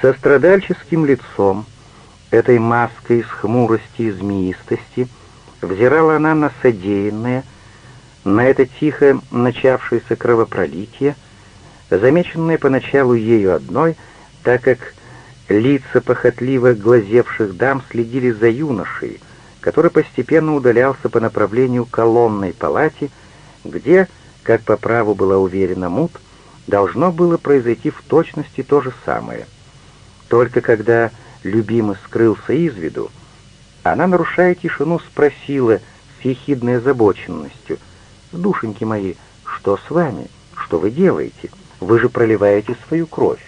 Со страдальческим лицом, этой маской из хмурости и змеистости, взирала она на содеянное, на это тихо начавшееся кровопролитие, замеченное поначалу ею одной, так как лица похотливо глазевших дам следили за юношей, который постепенно удалялся по направлению колонной палате, где, как по праву была уверена Мут, должно было произойти в точности то же самое — только когда любимый скрылся из виду, она, нарушая тишину, спросила с ехидной озабоченностью, «Душеньки мои, что с вами? Что вы делаете? Вы же проливаете свою кровь».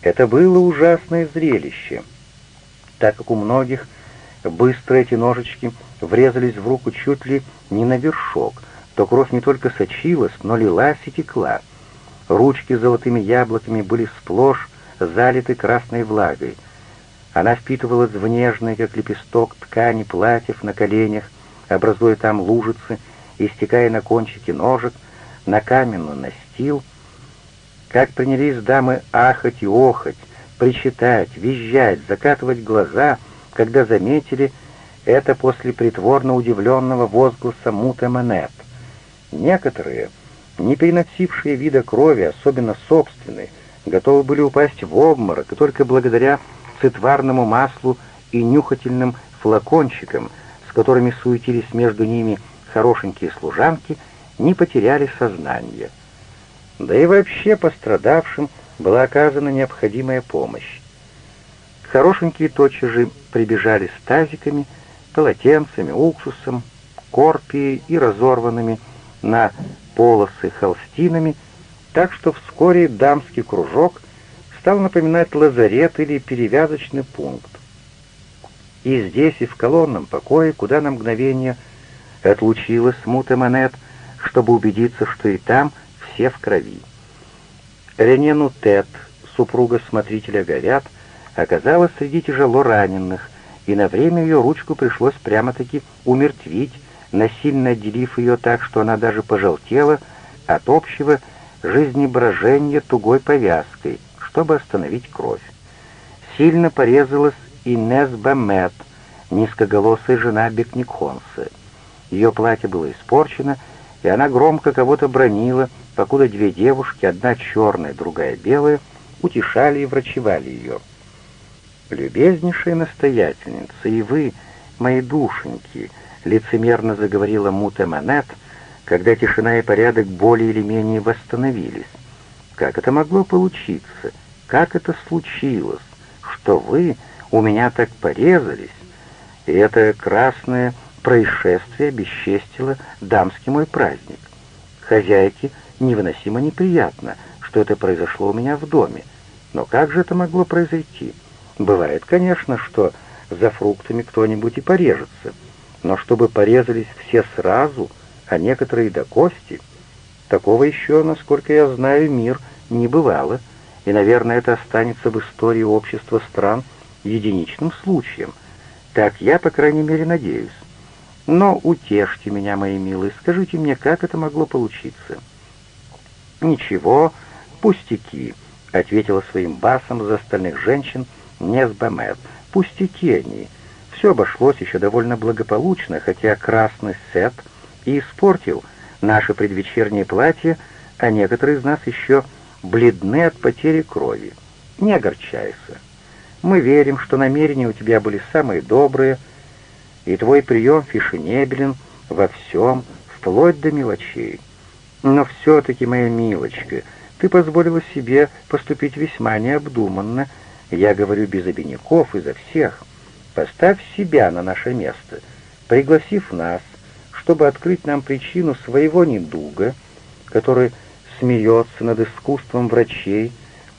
Это было ужасное зрелище, так как у многих быстро эти ножички врезались в руку чуть ли не на вершок, то кровь не только сочилась, но лилась и текла. Ручки с золотыми яблоками были сплошь залиты красной влагой. Она впитывалась в нежный, как лепесток, ткани платьев на коленях, образуя там лужицы, истекая на кончики ножек, на каменный настил. Как принялись дамы ахать и охать, причитать, визжать, закатывать глаза, когда заметили это после притворно удивленного возгласа Мута. Некоторые, не переносившие вида крови, особенно собственной, готовы были упасть в обморок, и только благодаря цитварному маслу и нюхательным флакончикам, с которыми суетились между ними хорошенькие служанки, не потеряли сознание. Да и вообще пострадавшим была оказана необходимая помощь. Хорошенькие тотчас же прибежали с тазиками, полотенцами, уксусом, корпией и разорванными на полосы холстинами, так что вскоре дамский кружок стал напоминать лазарет или перевязочный пункт. И здесь, и в колонном покое, куда на мгновение отлучилась Мута Монет, чтобы убедиться, что и там все в крови. Рене Нутет, супруга смотрителя говяд, оказалась среди тяжело раненых, и на время ее ручку пришлось прямо-таки умертвить, насильно отделив ее так, что она даже пожелтела от общего жизнеброжение тугой повязкой, чтобы остановить кровь. Сильно порезалась Инес Бамет, низкоголосая жена Бекникхонса. Ее платье было испорчено, и она громко кого-то бронила, покуда две девушки, одна черная, другая белая, утешали и врачевали ее. «Любезнейшая настоятельница, и вы, мои душеньки», — лицемерно заговорила Мута Манет, — когда тишина и порядок более или менее восстановились. Как это могло получиться? Как это случилось? Что вы у меня так порезались? И это красное происшествие бесчестило дамский мой праздник. Хозяйке невыносимо неприятно, что это произошло у меня в доме. Но как же это могло произойти? Бывает, конечно, что за фруктами кто-нибудь и порежется, но чтобы порезались все сразу — а некоторые до кости. Такого еще, насколько я знаю, мир не бывало, и, наверное, это останется в истории общества стран единичным случаем. Так я, по крайней мере, надеюсь. Но утешьте меня, мои милые, скажите мне, как это могло получиться?» «Ничего, пустяки», — ответила своим басом за остальных женщин Несбамет. «Пустяки они. Все обошлось еще довольно благополучно, хотя красный сет — и испортил наше предвечернее платье, а некоторые из нас еще бледны от потери крови. Не огорчайся. Мы верим, что намерения у тебя были самые добрые, и твой прием фешенебелен во всем, вплоть до мелочей. Но все-таки, моя милочка, ты позволила себе поступить весьма необдуманно, я говорю без обиняков и за всех. Поставь себя на наше место, пригласив нас, чтобы открыть нам причину своего недуга, который смеется над искусством врачей,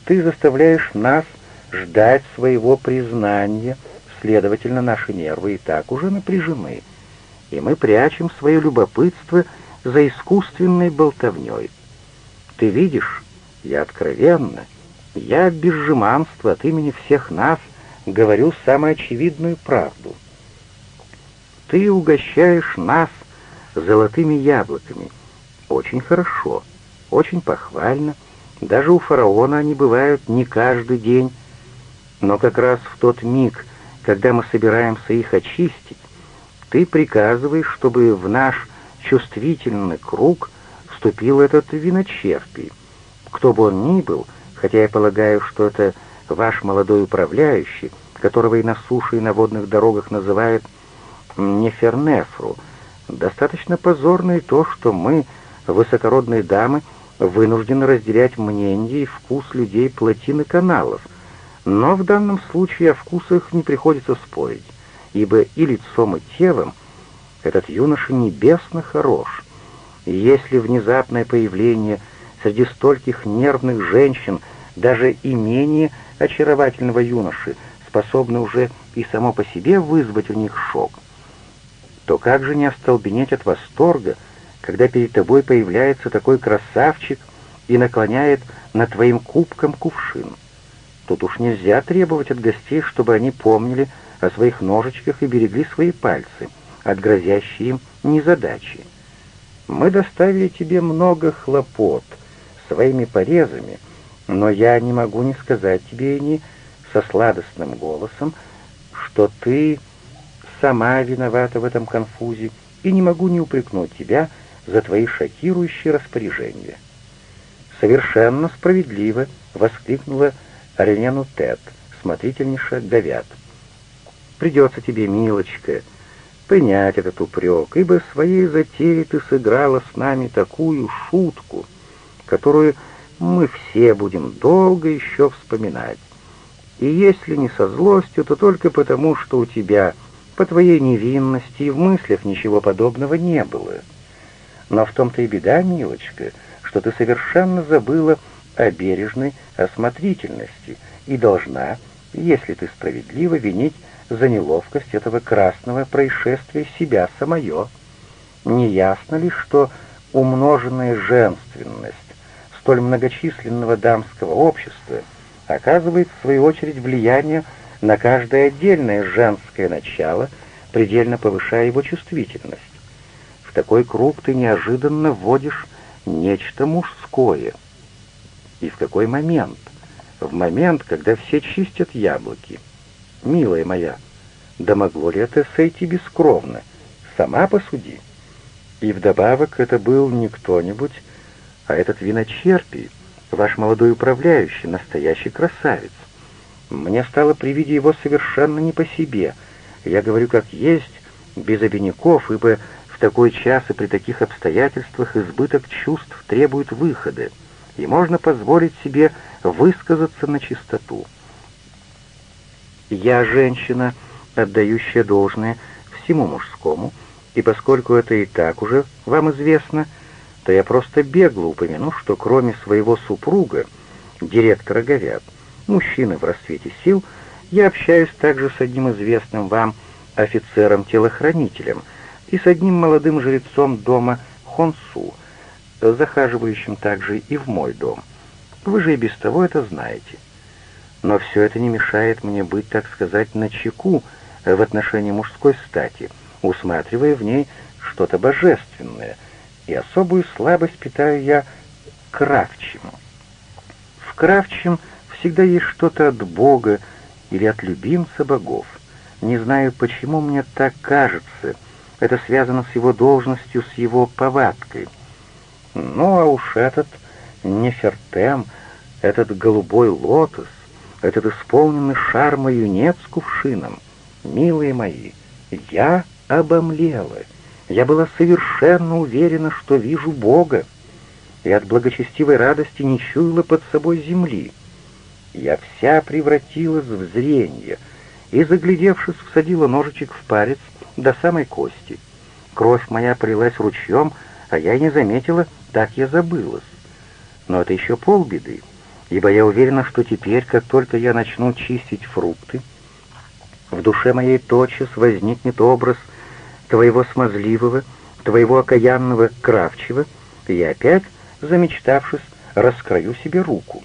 ты заставляешь нас ждать своего признания, следовательно, наши нервы и так уже напряжены, и мы прячем свое любопытство за искусственной болтовней. Ты видишь, я откровенно, я без жеманства от имени всех нас говорю самую очевидную правду. Ты угощаешь нас золотыми яблоками. Очень хорошо, очень похвально, Даже у фараона они бывают не каждый день, но как раз в тот миг, когда мы собираемся их очистить, ты приказываешь, чтобы в наш чувствительный круг вступил этот виночерпий. Кто бы он ни был, хотя я полагаю, что это ваш молодой управляющий, которого и на суше, и на водных дорогах называют Нефернефру, достаточно позорно и то, что мы, высокородные дамы, вынуждены разделять мнение и вкус людей плотины каналов, но в данном случае о вкусах не приходится спорить ибо и лицом, и телом этот юноша небесно хорош. И если внезапное появление среди стольких нервных женщин, даже и менее очаровательного юноши, способно уже и само по себе вызвать у них шок, то как же не остолбенеть от восторга, когда перед тобой появляется такой красавчик и наклоняет над твоим кубком кувшин? Тут уж нельзя требовать от гостей, чтобы они помнили о своих ножичках и берегли свои пальцы от грозящей им незадачи. Мы доставили тебе много хлопот своими порезами, но я не могу не сказать тебе ни со сладостным голосом, что ты сама виновата в этом конфузе, и не могу не упрекнуть тебя за твои шокирующие распоряжения. «Совершенно справедливо!» — воскликнула Релену Тет, смотрительниша говяд. Придется тебе, милочка, принять этот упрек, ибо своей затеей ты сыграла с нами такую шутку, которую мы все будем долго еще вспоминать. И если не со злостью, то только потому, что у тебя, по твоей невинности, и в мыслях ничего подобного не было. Но в том-то и беда, милочка, что ты совершенно забыла о бережной осмотрительности и должна, если ты справедливо, винить за неловкость этого красного происшествия себя самое. Неясно ли, что умноженная женственность столь многочисленного дамского общества оказывает в свою очередь влияние на каждое отдельное женское начало, предельно повышая его чувствительность. В такой круг ты неожиданно вводишь нечто мужское. И в какой момент? В момент, когда все чистят яблоки милая моя, да могло ли это сойти бескровно? Сама посуди. И вдобавок это был не кто-нибудь, а этот виночерпий, ваш молодой управляющий, настоящий красавец. Мне стало при виде его совершенно не по себе. Я говорю как есть, без обиняков, ибо в такой час и при таких обстоятельствах избыток чувств требует выхода, и можно позволить себе высказаться на чистоту. Я женщина, отдающая должное всему мужскому, и поскольку это и так уже вам известно, то я просто бегло упомяну, что кроме своего супруга, директора говяд, мужчины в расцвете сил, я общаюсь также с одним известным вам офицером-телохранителем и с одним молодым жрецом дома Хонсу, захаживающим также и в мой дом. Вы же и без того это знаете но все это не мешает мне быть, так сказать, на чеку в отношении мужской стати, усматривая в ней что-то божественное, и особую слабость питаю я к кравчему. В кравчем всегда есть что-то от Бога или от любимца богов. Не знаю, почему мне так кажется. Это связано с его должностью, с его повадкой. Ну, а уж этот Нефертем, этот голубой лотос, этот исполненный шарма юнец с кувшином. Милые мои, я обомлела. Я была совершенно уверена, что вижу Бога, и от благочестивой радости не чуяла под собой земли. Я вся превратилась в зрение, и, заглядевшись, всадила ножичек в парец до самой кости. Кровь моя прилась ручьем, а я не заметила, так я забылась. Но это еще полбеды ибо я уверена, что теперь, как только я начну чистить фрукты, в душе моей тотчас возникнет образ твоего смазливого, твоего окаянного кравчего, и я опять, замечтавшись, раскрою себе руку.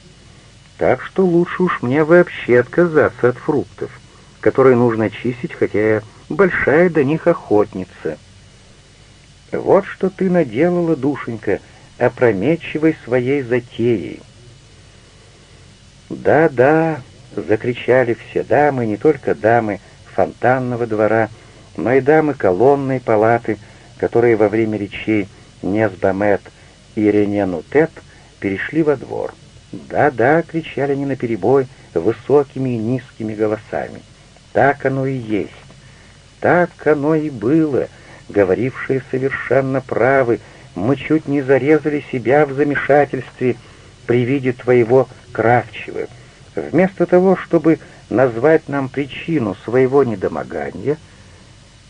Так что лучше уж мне вообще отказаться от фруктов, которые нужно чистить, хотя я большая до них охотница. Вот что ты наделала, душенька, опрометчивой своей затеей. «Да-да!» — закричали все дамы, не только дамы фонтанного двора, но и дамы колонной палаты, которые во время речей Несбамет и Рененутет перешли во двор. «Да-да!» — кричали они наперебой высокими и низкими голосами. «Так оно и есть! Так оно и было!» Говорившие совершенно правы, мы чуть не зарезали себя в замешательстве при виде твоего Кравчева. Вместо того, чтобы назвать нам причину своего недомогания,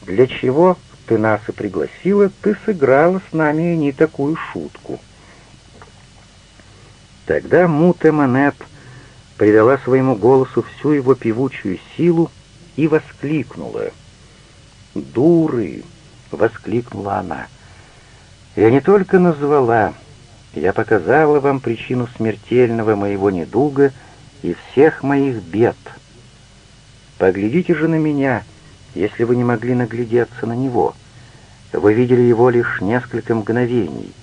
для чего ты нас и пригласила, ты сыграла с нами не такую шутку. Тогда Муте Манет придала своему голосу всю его певучую силу и воскликнула. «Дуры!» — воскликнула она. «Я не только назвала, я показала вам причину смертельного моего недуга и всех моих бед. Поглядите же на меня, если вы не могли наглядеться на него. Вы видели его лишь несколько мгновений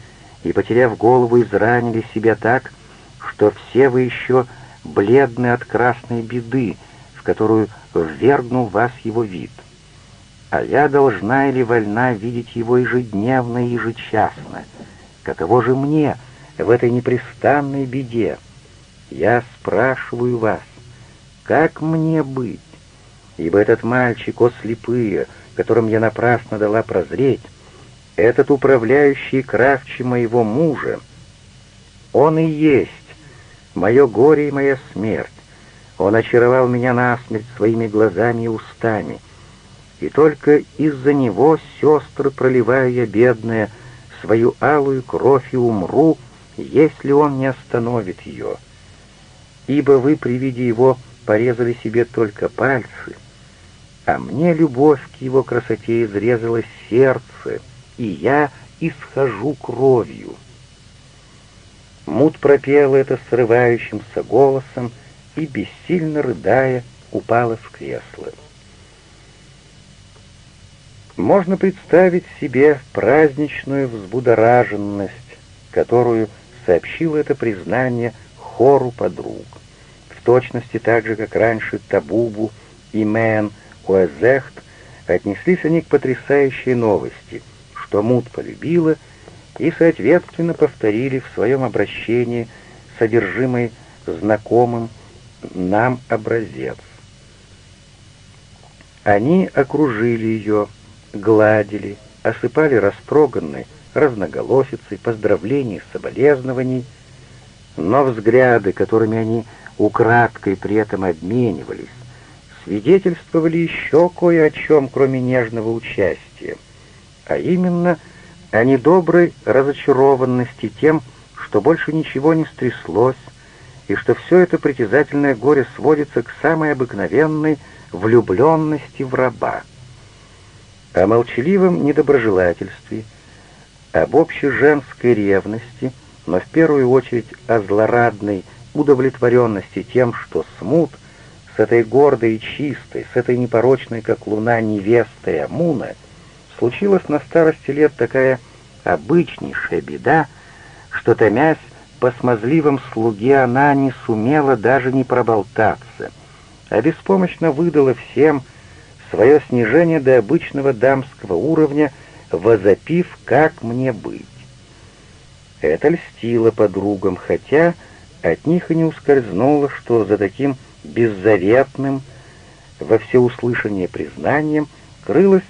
и, потеряв голову, изранили себя так, что все вы еще бледны от красной беды, в которую ввергнул вас его вид. А я должна или вольна видеть его ежедневно и ежечасно. Каково же мне в этой непрестанной беде? Я спрашиваю вас, как мне быть? Ибо этот мальчик, о слепые, которым я напрасно дала прозреть, этот управляющий кравчи моего мужа, он и есть мое горе и моя смерть. Он очаровал меня насмерть своими глазами и устами. И только из-за него, сестры, проливаю я, бедная, свою алую кровь и умру, если он не остановит ее. Ибо вы при виде его порезали себе только пальцы, а мне любовь к его красоте изрезала сердце, и я исхожу кровью». Мут пропела это срывающимся голосом и, бессильно рыдая, упала в кресло. Можно представить себе праздничную взбудораженность, которую сообщило это признание хору подруг. В точности так же, как раньше Табубу и Мэн Уэзехт отнеслись они к потрясающей новости, что Мут полюбила — и, соответственно, повторили в своем обращении содержимый знакомым нам образец. Они окружили ее, гладили, осыпали растроганной разноголосицей поздравлений, соболезнований, но взгляды, которыми они украдкой при этом обменивались, свидетельствовали еще кое о чем, кроме нежного участия, а именно — о недоброй разочарованности тем, что больше ничего не стряслось, и что все это притязательное горе сводится к самой обыкновенной влюбленности в раба. О молчаливом недоброжелательстве, об общей женской ревности, но в первую очередь о злорадной удовлетворенности тем, что смут с этой гордой и чистой, с этой непорочной, как луна, невестой Амуна — случилась на старости лет такая обычнейшая беда, что, томясь по смазливым слуге, она не сумела даже не проболтаться, а беспомощно выдала всем свое снижение до обычного дамского уровня, возопив «как мне быть?». Это льстило подругам, хотя от них и не ускользнуло, что за таким беззаветным во всеуслышание признанием крылось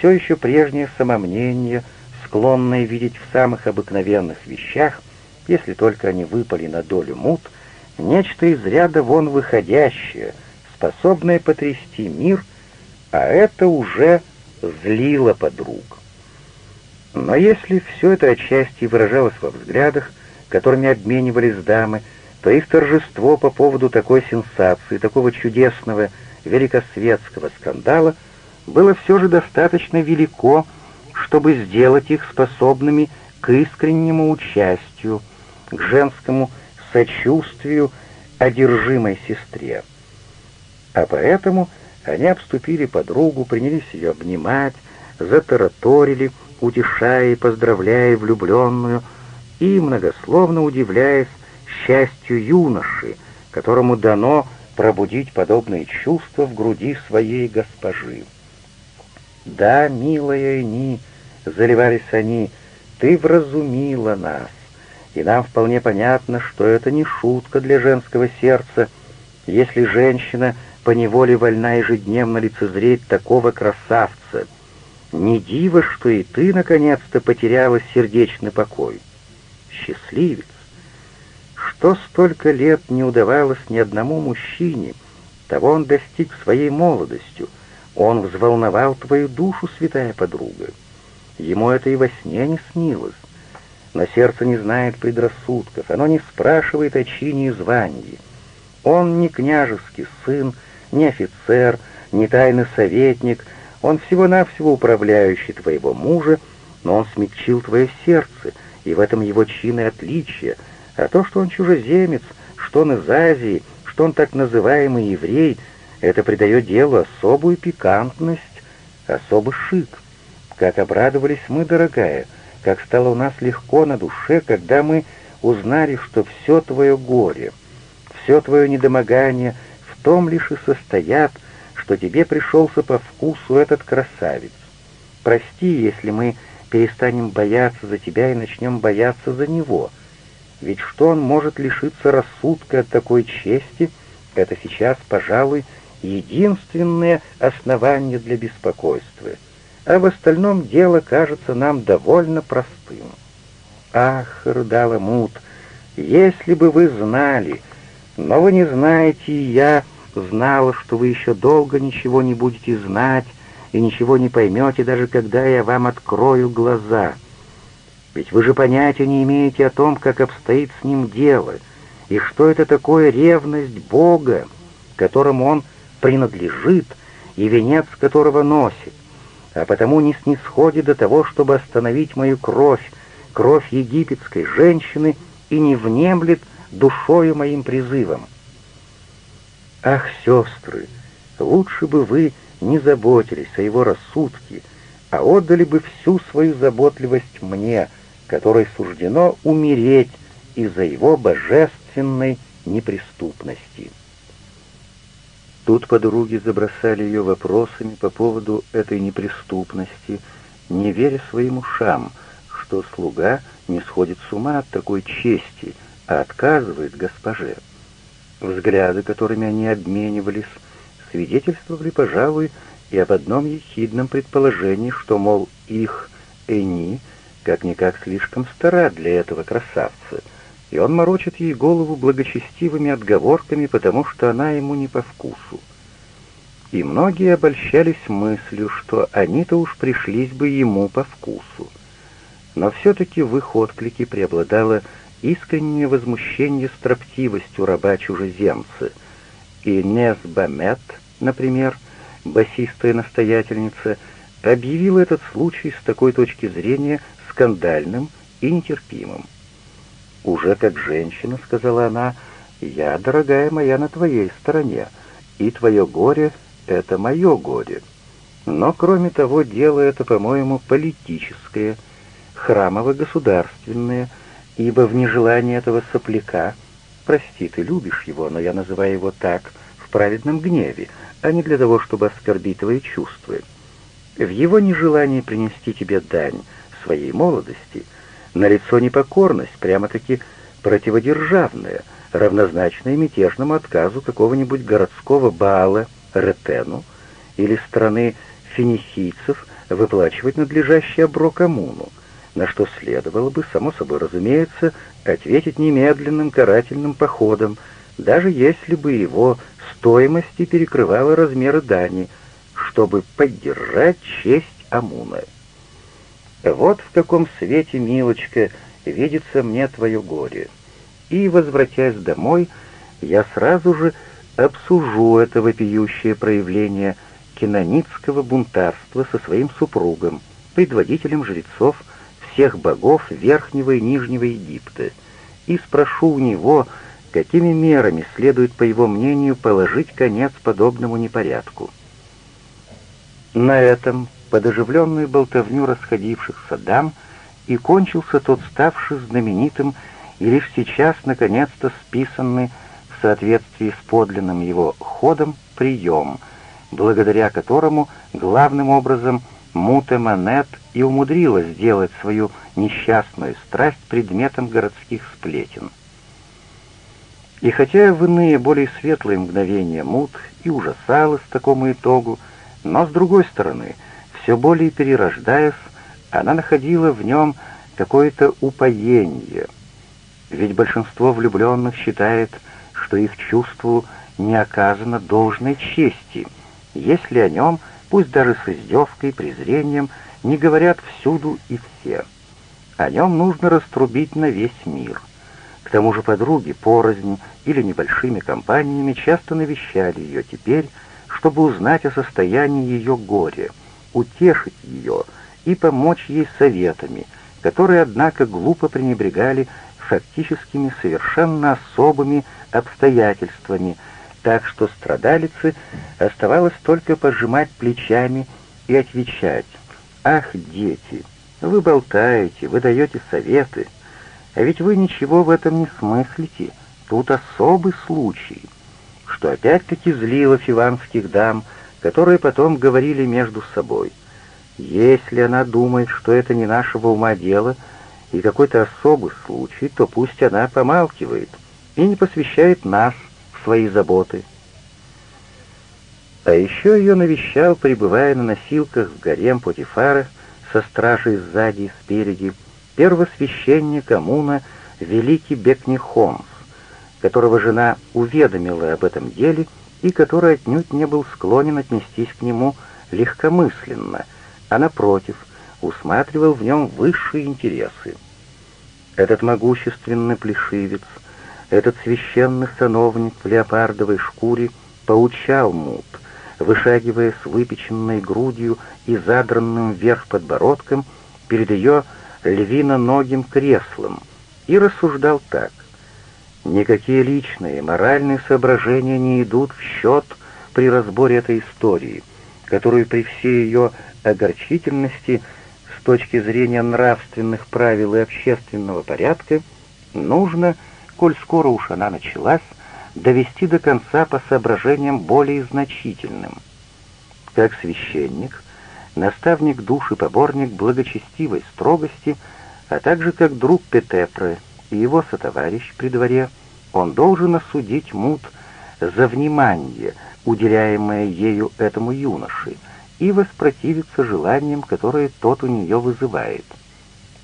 все еще прежнее самомнение, склонное видеть в самых обыкновенных вещах, если только они выпали на долю мут, нечто из ряда вон выходящее, способное потрясти мир, а это уже злило подруг. Но если все это отчасти выражалось во взглядах, которыми обменивались дамы, то их торжество по поводу такой сенсации, такого чудесного великосветского скандала — было все же достаточно велико, чтобы сделать их способными к искреннему участию, к женскому сочувствию одержимой сестре. А поэтому они обступили подругу, принялись ее обнимать, затараторили, утешая и поздравляя влюбленную, и многословно удивляясь счастью юноши, которому дано пробудить подобные чувства в груди своей госпожи. «Да, милая Эни», — заливались они, — «ты вразумила нас, и нам вполне понятно, что это не шутка для женского сердца, если женщина поневоле вольна ежедневно лицезреть такого красавца. Не диво, что и ты, наконец-то, потеряла сердечный покой. Счастливец! Что столько лет не удавалось ни одному мужчине, того он достиг своей молодостью. Он взволновал твою душу, святая подруга. Ему это и во сне не снилось. Но сердце не знает предрассудков, оно не спрашивает о чине и звании. Он не княжеский сын, не офицер, не тайный советник, он всего-навсего управляющий твоего мужа, но он смягчил твое сердце, и в этом его чин и отличие, а то, что он чужеземец, что он из Азии, что он так называемый еврей, это придает делу особую пикантность, особый шик. Как обрадовались мы, дорогая, как стало у нас легко на душе, когда мы узнали, что все твое горе, все твое недомогание в том лишь и состоят, что тебе пришелся по вкусу этот красавец. Прости, если мы перестанем бояться за тебя и начнем бояться за него. Ведь что он может лишиться рассудка от такой чести, это сейчас, пожалуй, единственное основание для беспокойства, а в остальном дело кажется нам довольно простым. «Ах, — рыдала Мут, — если бы вы знали, но вы не знаете, и я знала, что вы еще долго ничего не будете знать и ничего не поймете, даже когда я вам открою глаза. Ведь вы же понятия не имеете о том, как обстоит с ним дело, и что это такое ревность Бога, которому он принадлежит и венец которого носит, а потому не снисходит до того, чтобы остановить мою кровь, кровь египетской женщины, и не внемлет душою моим призывом. Ах, сестры, лучше бы вы не заботились о его рассудке, а отдали бы всю свою заботливость мне, которой суждено умереть из-за его божественной неприступности. Тут подруги забросали ее вопросами по поводу этой неприступности, не веря своим ушам, что слуга не сходит с ума от такой чести, а отказывает госпоже. Взгляды, которыми они обменивались, свидетельствовали, пожалуй, и об одном ехидном предположении, что, мол, их Эни как-никак слишком стара для этого красавца — и он морочит ей голову благочестивыми отговорками, потому что она ему не по вкусу. И многие обольщались мыслью, что они-то уж пришлись бы ему по вкусу. Но все-таки в их отклике преобладало искреннее возмущение строптивостью раба-чужеземца, и Нес Бамет, например, басистая настоятельница, объявила этот случай с такой точки зрения скандальным и нетерпимым. «Уже как женщина», — сказала она, — «я, дорогая моя, на твоей стороне, и твое горе — это мое горе. Но, кроме того, дело это, по-моему, политическое, храмово-государственное, ибо в нежелании этого сопляка, прости, ты любишь его, но я называю его так, в праведном гневе, а не для того, чтобы оскорбить твои чувства. В его нежелании принести тебе дань своей молодости — Налицо непокорность, прямо-таки противодержавная, равнозначная мятежному отказу какого-нибудь городского Баала Ретену или страны финикийцев выплачивать надлежащий оброк Амуну, на что следовало бы, само собой разумеется, ответить немедленным карательным походом, даже если бы его стоимости перекрывала размеры дани, чтобы поддержать честь Амуна. Вот в каком свете, милочка, видится мне твое горе. И, возвратясь домой, я сразу же обсужу это вопиющее проявление кинонитского бунтарства со своим супругом, предводителем жрецов всех богов Верхнего и Нижнего Египта, и спрошу у него, какими мерами следует, по его мнению, положить конец подобному непорядку. На этом под оживленную болтовню расходившихся дам и кончился тот ставший знаменитым и лишь сейчас наконец-то списанный в соответствии с подлинным его ходом прием, благодаря которому главным образом Муте Манет и умудрилась сделать свою несчастную страсть предметом городских сплетен. И хотя в иные, более светлые мгновения Мут и ужасалась такому итогу, но, с другой стороны, все более перерождаясь, она находила в нем какое-то упоение. Ведь большинство влюбленных считает, что их чувству не оказано должной чести, если о нем, пусть даже с издевкой, презрением, не говорят всюду и все. О нем нужно раструбить на весь мир. К тому же подруги порознь или небольшими компаниями часто навещали ее теперь, чтобы узнать о состоянии ее горя, утешить ее и помочь ей советами, которые, однако, глупо пренебрегали фактическими совершенно особыми обстоятельствами, так что страдалице оставалось только пожимать плечами и отвечать «Ах, дети, вы болтаете, вы даете советы, а ведь вы ничего в этом не смыслите, тут особый случай» что опять-таки злило фиванских дам, которые потом говорили между собой. Если она думает, что это не нашего ума дело и какой-то особый случай, то пусть она помалкивает и не посвящает нас в свои заботы. А еще ее навещал, пребывая на носилках в гарем Потифара со стражей сзади и спереди, первосвященник Амуна, великий Бекнихомс, которого жена уведомила об этом деле и который отнюдь не был склонен отнестись к нему легкомысленно, а напротив, усматривал в нем высшие интересы. Этот могущественный плешивец, этот священный сановник в леопардовой шкуре поучал Мут, вышагивая с выпеченной грудью и задранным вверх подбородком перед ее львиноногим креслом, и рассуждал так. Никакие личные, моральные соображения не идут в счет при разборе этой истории, которую при всей ее огорчительности с точки зрения нравственных правил и общественного порядка нужно, коль скоро уж она началась, довести до конца по соображениям более значительным. Как священник, наставник душ и поборник благочестивой строгости, а также как друг Петепры и его сотоварищ при дворе, он должен осудить Мут за внимание, уделяемое ею этому юноше, и воспротивиться желаниям, которые тот у нее вызывает.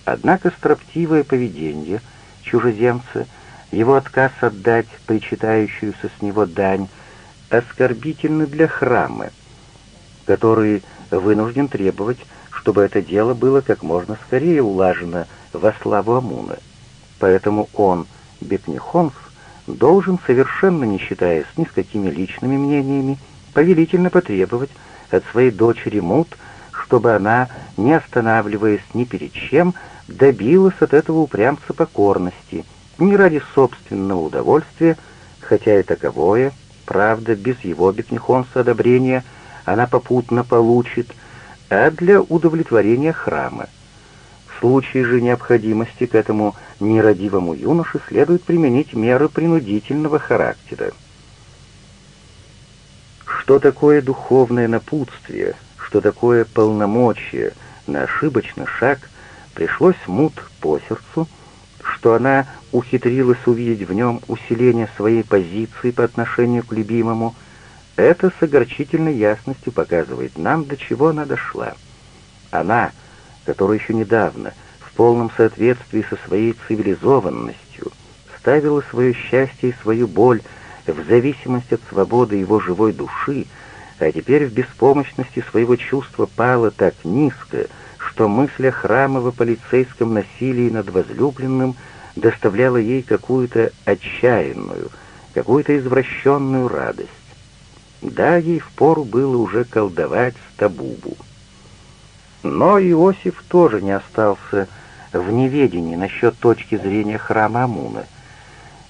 Однако строптивое поведение чужеземца, его отказ отдать причитающуюся с него дань, оскорбительны для храма, который вынужден требовать, чтобы это дело было как можно скорее улажено во славу Амуна. Поэтому он, Бетнихонс, должен, совершенно не считаясь ни с какими личными мнениями, повелительно потребовать от своей дочери Мут, чтобы она, не останавливаясь ни перед чем, добилась от этого упрямца покорности, не ради собственного удовольствия, хотя и таковое, правда, без его Бекнихонса одобрения, она попутно получит, а для удовлетворения храма. В случае же необходимости к этому нерадивому юноше следует применить меры принудительного характера. Что такое духовное напутствие, что такое полномочие на ошибочный шаг, пришлось мут по сердцу, что она ухитрилась увидеть в нем усиление своей позиции по отношению к любимому, это с огорчительной ясностью показывает нам, до чего она дошла. Она, которая еще недавно — полном соответствии со своей цивилизованностью, ставила свое счастье и свою боль в зависимости от свободы его живой души, а теперь в беспомощности своего чувства пала так низко, что мысль о храмово-полицейском насилии над возлюбленным доставляла ей какую-то отчаянную, какую-то извращенную радость. Да, ей впору было уже колдовать с табубу. Но Иосиф тоже не остался в неведении насчет точки зрения храма Амуна,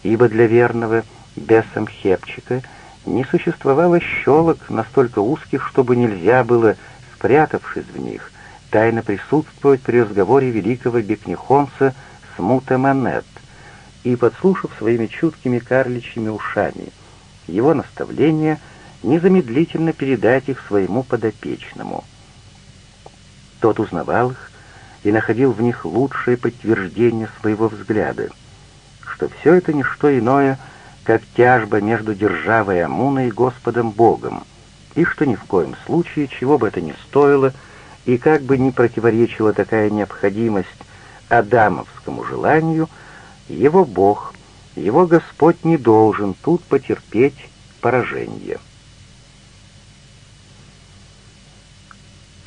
ибо для верного Бесамхепчика не существовало щелок настолько узких, чтобы нельзя было, спрятавшись в них, тайно присутствовать при разговоре великого Бекнихонса с Мутаманет, и подслушав своими чуткими карличьими ушами его наставления, незамедлительно передать их своему подопечному. Тот узнавал их и находил в них лучшее подтверждение своего взгляда, что все это не что иное, как тяжба между державой Амуна и Господом Богом, и что ни в коем случае, чего бы это ни стоило, и как бы ни противоречила такая необходимость адамовскому желанию, его Бог, его Господь не должен тут потерпеть поражение.